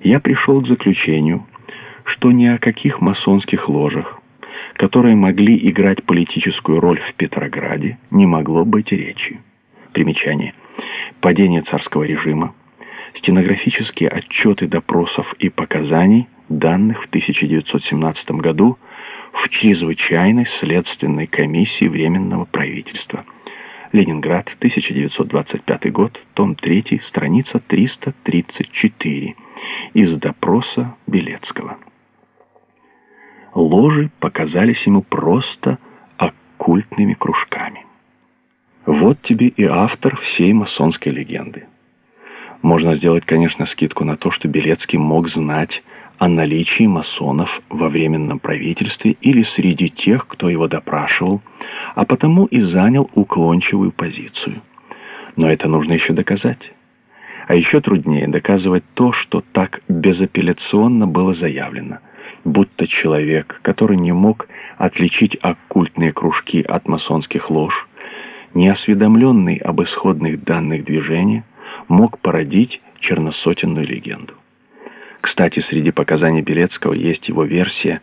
я пришел к заключению, что ни о каких масонских ложах, которые могли играть политическую роль в Петрограде, не могло быть речи. Примечание. Падение царского режима, стенографические отчеты допросов и показаний, данных в 1917 году в чрезвычайной следственной комиссии Временного правительства. Ленинград, 1925 год, том 3, страница 334, допроса Белецкого. Ложи показались ему просто оккультными кружками. Вот тебе и автор всей масонской легенды. Можно сделать, конечно, скидку на то, что Белецкий мог знать о наличии масонов во Временном правительстве или среди тех, кто его допрашивал, а потому и занял уклончивую позицию. Но это нужно еще доказать. А еще труднее доказывать то, что так безапелляционно было заявлено, будто человек, который не мог отличить оккультные кружки от масонских лож, неосведомленный об исходных данных движения, мог породить черносотенную легенду. Кстати, среди показаний Белецкого есть его версия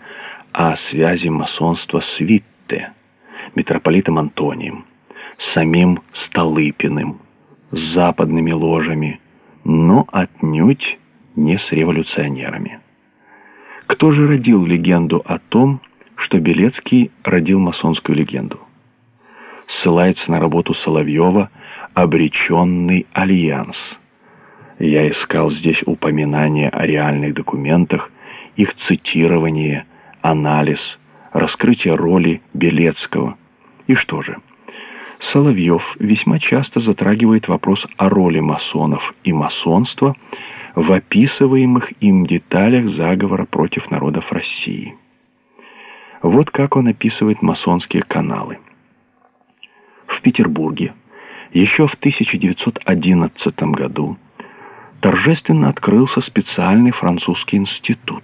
о связи масонства с Витте, митрополитом Антонием, самим Столыпиным, с западными ложами, но отнюдь не с революционерами. Кто же родил легенду о том, что Белецкий родил масонскую легенду? Ссылается на работу Соловьева «Обреченный альянс», я искал здесь упоминания о реальных документах, их цитирование, анализ, раскрытие роли Белецкого. И что же? Соловьев весьма часто затрагивает вопрос о роли масонов и масонства в описываемых им деталях заговора против народов России. Вот как он описывает масонские каналы. В Петербурге еще в 1911 году торжественно открылся специальный французский институт.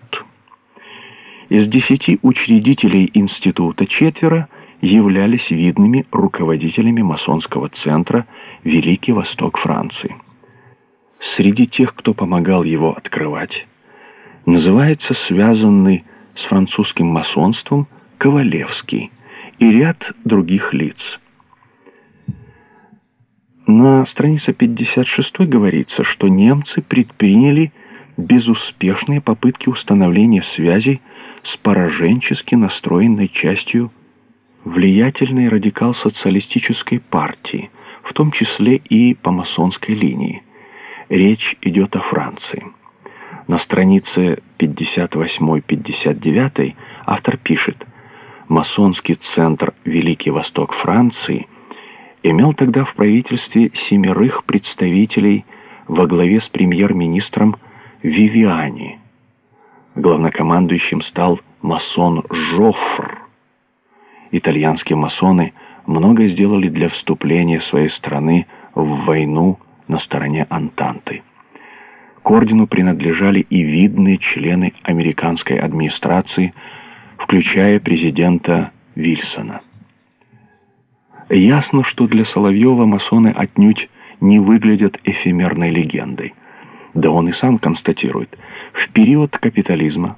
Из десяти учредителей института четверо являлись видными руководителями масонского центра «Великий Восток Франции». Среди тех, кто помогал его открывать, называется связанный с французским масонством Ковалевский и ряд других лиц – на странице 56 говорится, что немцы предприняли безуспешные попытки установления связей с пораженчески настроенной частью влиятельной радикал-социалистической партии, в том числе и по масонской линии. Речь идет о Франции. На странице 58-59 автор пишет «Масонский центр Великий Восток Франции – имел тогда в правительстве семерых представителей во главе с премьер-министром Вивиани. Главнокомандующим стал масон Жофр. Итальянские масоны много сделали для вступления своей страны в войну на стороне Антанты. К ордену принадлежали и видные члены американской администрации, включая президента Вильсона. Ясно, что для Соловьева масоны отнюдь не выглядят эфемерной легендой. Да он и сам констатирует, в период капитализма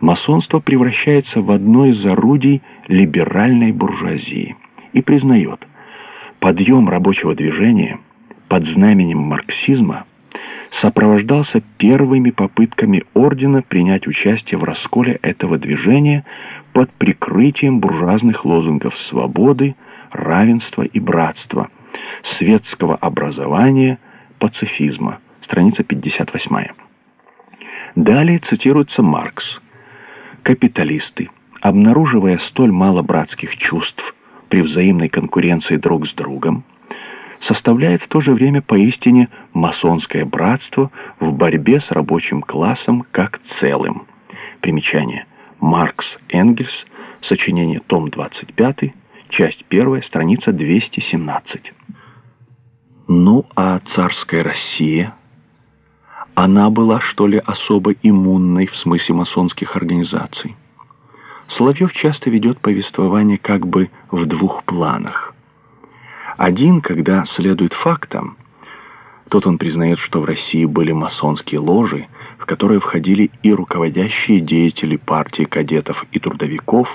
масонство превращается в одно из орудий либеральной буржуазии и признает, подъем рабочего движения под знаменем марксизма сопровождался первыми попытками ордена принять участие в расколе этого движения под прикрытием буржуазных лозунгов свободы, равенства и братства, светского образования, пацифизма. Страница 58. Далее цитируется Маркс. «Капиталисты, обнаруживая столь мало братских чувств при взаимной конкуренции друг с другом, составляет в то же время поистине масонское братство в борьбе с рабочим классом как целым». Примечание. Маркс Энгельс, сочинение, том 25, часть первая, страница 217. Ну, а царская Россия? Она была, что ли, особо иммунной в смысле масонских организаций? Соловьев часто ведет повествование как бы в двух планах. Один, когда следует фактам, тот он признает, что в России были масонские ложи, в которые входили и руководящие деятели партии кадетов и трудовиков,